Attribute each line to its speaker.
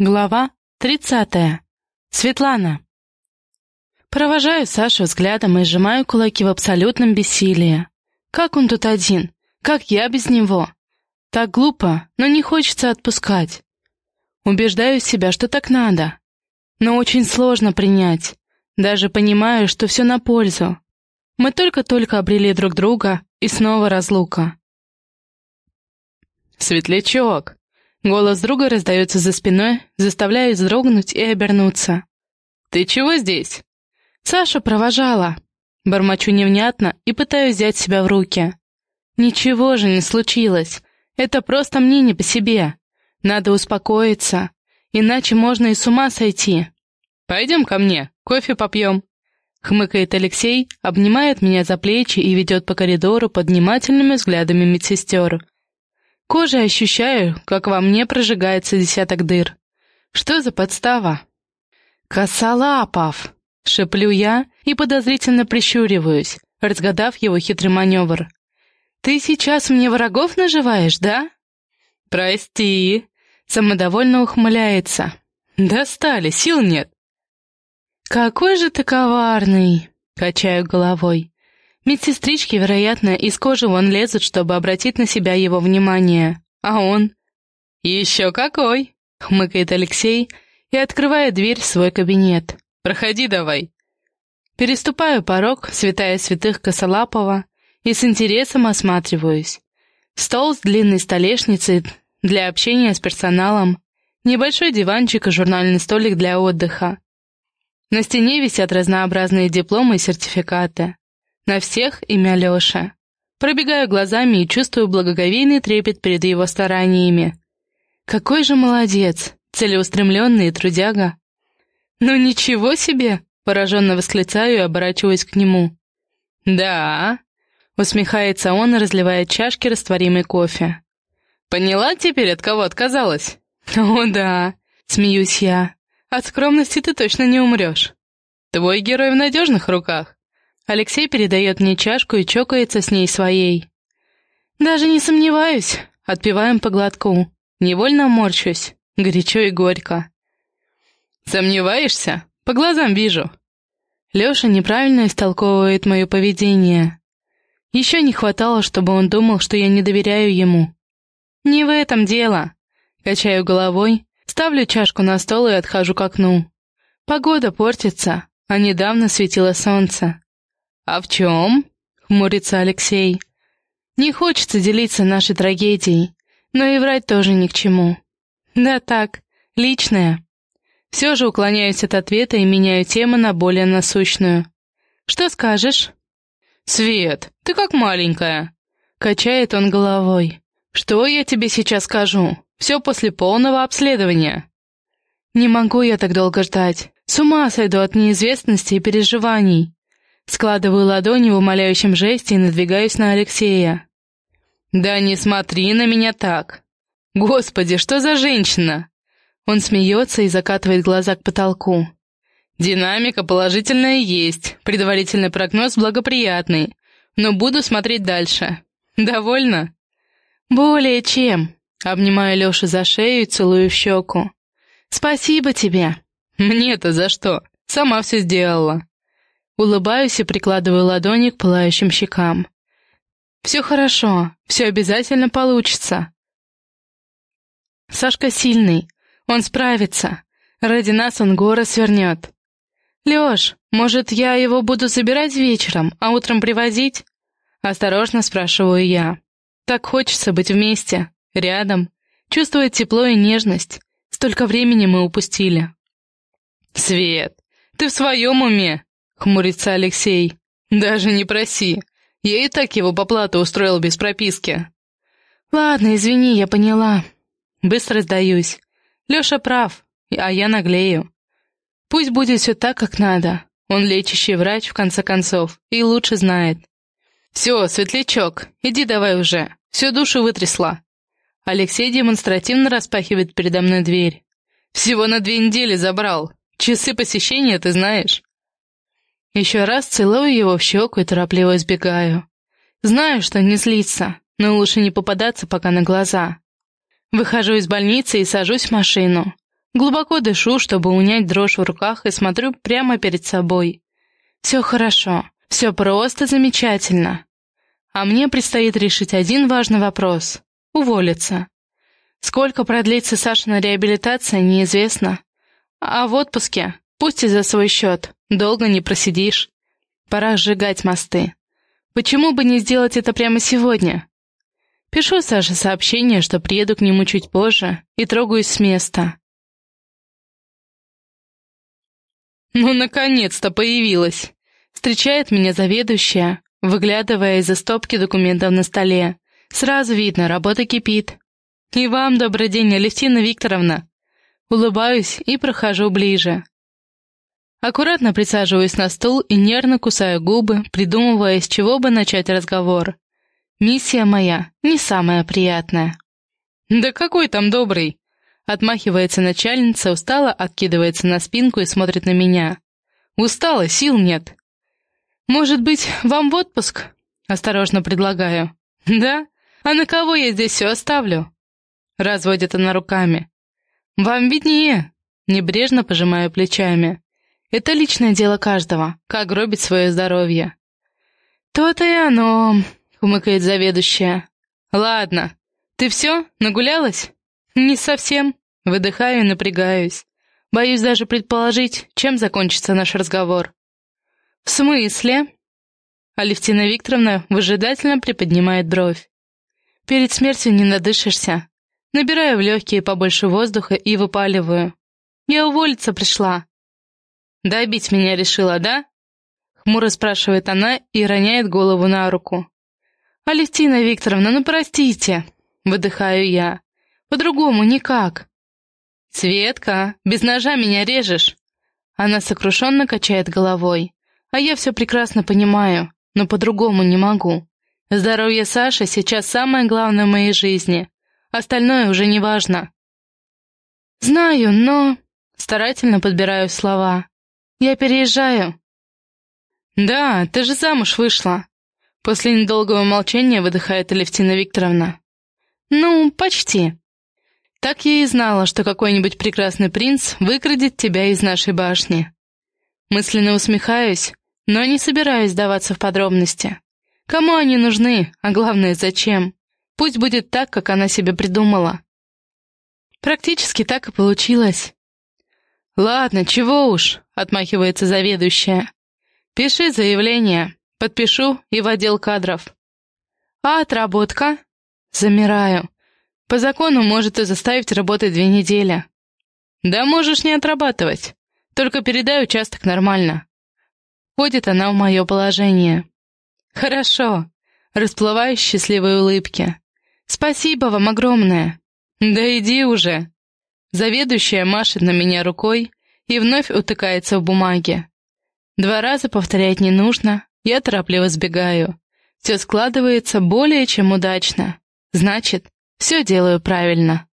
Speaker 1: Глава 30. Светлана. Провожаю Сашу взглядом и сжимаю кулаки в абсолютном бессилии. Как он тут один? Как я без него? Так глупо, но не хочется отпускать. Убеждаю себя, что так надо. Но очень сложно принять. Даже понимаю, что все на пользу. Мы только-только обрели друг друга, и снова разлука.
Speaker 2: «Светлячок!»
Speaker 1: Голос друга раздается за спиной, заставляя вздрогнуть и обернуться.
Speaker 2: «Ты чего здесь?»
Speaker 1: «Саша провожала». Бормочу невнятно и пытаюсь взять себя в руки. «Ничего же не случилось. Это просто мне не по себе. Надо успокоиться, иначе можно и с ума сойти».
Speaker 2: «Пойдем ко мне, кофе попьем».
Speaker 1: Хмыкает Алексей, обнимает меня за плечи и ведет по коридору под внимательными взглядами медсестер. Кожей ощущаю, как во мне прожигается десяток дыр. Что за подстава? «Косолапов!» — шеплю я и подозрительно прищуриваюсь, разгадав его хитрый маневр. «Ты сейчас мне врагов наживаешь, да?»
Speaker 2: «Прости!»
Speaker 1: — самодовольно ухмыляется.
Speaker 2: «Достали, сил нет!»
Speaker 1: «Какой же ты коварный!» — качаю головой. Медсестрички, вероятно, из кожи вон лезут, чтобы обратить на себя его внимание. А он...
Speaker 2: «Еще какой!»
Speaker 1: — хмыкает Алексей и открывает дверь в свой кабинет.
Speaker 2: «Проходи давай!»
Speaker 1: Переступаю порог, святая святых Косолапова, и с интересом осматриваюсь. Стол с длинной столешницей для общения с персоналом, небольшой диванчик и журнальный столик для отдыха. На стене висят разнообразные дипломы и сертификаты. На всех имя Леша. Пробегаю глазами и чувствую благоговейный трепет перед его стараниями. Какой же молодец, целеустремленный и трудяга. «Ну ничего себе!» — пораженно восклицаю и оборачиваюсь к нему.
Speaker 2: «Да», —
Speaker 1: усмехается он и разливает чашки растворимый кофе.
Speaker 2: «Поняла теперь, от кого отказалась?»
Speaker 1: «О, да», — смеюсь я. «От скромности ты точно не умрешь».
Speaker 2: «Твой герой в надежных руках».
Speaker 1: Алексей передает мне чашку и чокается с ней своей. «Даже не сомневаюсь», — отпиваем по глотку. Невольно морщусь, горячо и горько.
Speaker 2: «Сомневаешься? По глазам вижу».
Speaker 1: Леша неправильно истолковывает мое поведение. Еще не хватало, чтобы он думал, что я не доверяю ему. «Не в этом дело», — качаю головой, ставлю чашку на стол и отхожу к окну. Погода портится, а недавно светило солнце.
Speaker 2: «А в чем?» — хмурится Алексей.
Speaker 1: «Не хочется делиться нашей трагедией, но и врать тоже ни к чему. Да так, личное». Все же уклоняюсь от ответа и меняю тему на более насущную. «Что скажешь?»
Speaker 2: «Свет, ты как маленькая!»
Speaker 1: Качает он головой.
Speaker 2: «Что я тебе сейчас скажу? Все после полного обследования».
Speaker 1: «Не могу я так долго ждать. С ума сойду от неизвестности и переживаний. Складываю ладони в умоляющем жесте и надвигаюсь на Алексея.
Speaker 2: «Да не смотри на меня так! Господи, что за женщина!»
Speaker 1: Он смеется и закатывает глаза к потолку.
Speaker 2: «Динамика положительная есть, предварительный прогноз благоприятный, но буду смотреть дальше. Довольно?»
Speaker 1: «Более чем!» Обнимаю Лешу за шею и целую в щеку. «Спасибо тебе!»
Speaker 2: «Мне-то за что? Сама все сделала!»
Speaker 1: Улыбаюсь и прикладываю ладони к пылающим щекам. «Все хорошо, все обязательно получится». Сашка сильный, он справится. Ради нас он горы свернет. «Леш, может, я его буду забирать вечером, а утром привозить?» Осторожно спрашиваю я. Так хочется быть вместе, рядом, чувствовать тепло и нежность. Столько времени мы упустили.
Speaker 2: «Свет, ты в своем уме?» — хмурится Алексей. «Даже не проси. Я и так его по плату устроил без прописки».
Speaker 1: «Ладно, извини, я поняла. Быстро сдаюсь. Леша прав, а я наглею. Пусть будет все так, как надо. Он лечащий врач, в конце концов, и лучше знает».
Speaker 2: «Все, светлячок, иди давай уже. Всю душу вытрясла».
Speaker 1: Алексей демонстративно распахивает передо мной дверь.
Speaker 2: «Всего на две недели забрал. Часы посещения ты знаешь».
Speaker 1: Еще раз целую его в щеку и торопливо избегаю. Знаю, что не злится, но лучше не попадаться пока на глаза. Выхожу из больницы и сажусь в машину. Глубоко дышу, чтобы унять дрожь в руках, и смотрю прямо перед собой. Все хорошо, все просто замечательно. А мне предстоит решить один важный вопрос — уволиться. Сколько продлится Сашина реабилитация, неизвестно. А в отпуске, пусть и за свой счет, долго не просидишь. Пора сжигать мосты. Почему бы не сделать это прямо сегодня? Пишу Саше сообщение, что приеду к нему чуть позже, и трогаюсь с места. «Ну, наконец-то появилась!» Встречает меня заведующая, выглядывая из-за стопки документов на столе. Сразу видно, работа кипит. «И вам добрый день, Алевтина Викторовна!» Улыбаюсь и прохожу ближе. Аккуратно присаживаюсь на стул и нервно кусаю губы, придумывая, с чего бы начать разговор. Миссия моя не самая приятная. «Да какой там добрый!» Отмахивается начальница, устало откидывается на спинку и смотрит на меня. «Устала, сил нет!» «Может быть, вам в отпуск?» Осторожно предлагаю. «Да? А на кого я здесь все оставлю?» Разводит она руками. «Вам виднее!» Небрежно пожимаю плечами. Это личное дело каждого, как гробить свое здоровье. «То-то и оно», — хмыкает заведующая. «Ладно. Ты все? Нагулялась?» «Не совсем». Выдыхаю и напрягаюсь. Боюсь даже предположить, чем закончится наш разговор. «В смысле?» Алевтина Викторовна выжидательно приподнимает бровь. «Перед смертью не надышишься. Набираю в легкие побольше воздуха и выпаливаю. Я уволиться пришла. «Добить меня решила, да?» Хмуро спрашивает она и роняет голову на руку. «Алевтина Викторовна, ну простите!» Выдыхаю я. «По-другому никак!» «Светка, без ножа меня режешь!» Она сокрушенно качает головой. «А я все прекрасно понимаю, но по-другому не могу. Здоровье Саши сейчас самое главное в моей жизни. Остальное уже не важно». «Знаю, но...» Старательно подбираю слова. Я переезжаю». «Да, ты же замуж вышла». После недолгого молчания выдыхает Алевтина Викторовна. «Ну, почти. Так я и знала, что какой-нибудь прекрасный принц выкрадет тебя из нашей башни». Мысленно усмехаюсь, но не собираюсь сдаваться в подробности. Кому они нужны, а главное, зачем? Пусть будет так, как она себе придумала. Практически так и получилось. «Ладно, чего уж», — отмахивается заведующая. «Пиши заявление, подпишу и в отдел кадров». «А отработка?» «Замираю. По закону может и заставить работать две недели». «Да можешь не отрабатывать. Только передай участок нормально». Входит она в мое положение. «Хорошо», — расплываюсь счастливой улыбке. «Спасибо вам огромное». «Да иди уже», Заведующая машет на меня рукой и вновь утыкается в бумаге. Два раза повторять не нужно, я торопливо сбегаю. Все складывается более чем удачно. Значит, все делаю правильно.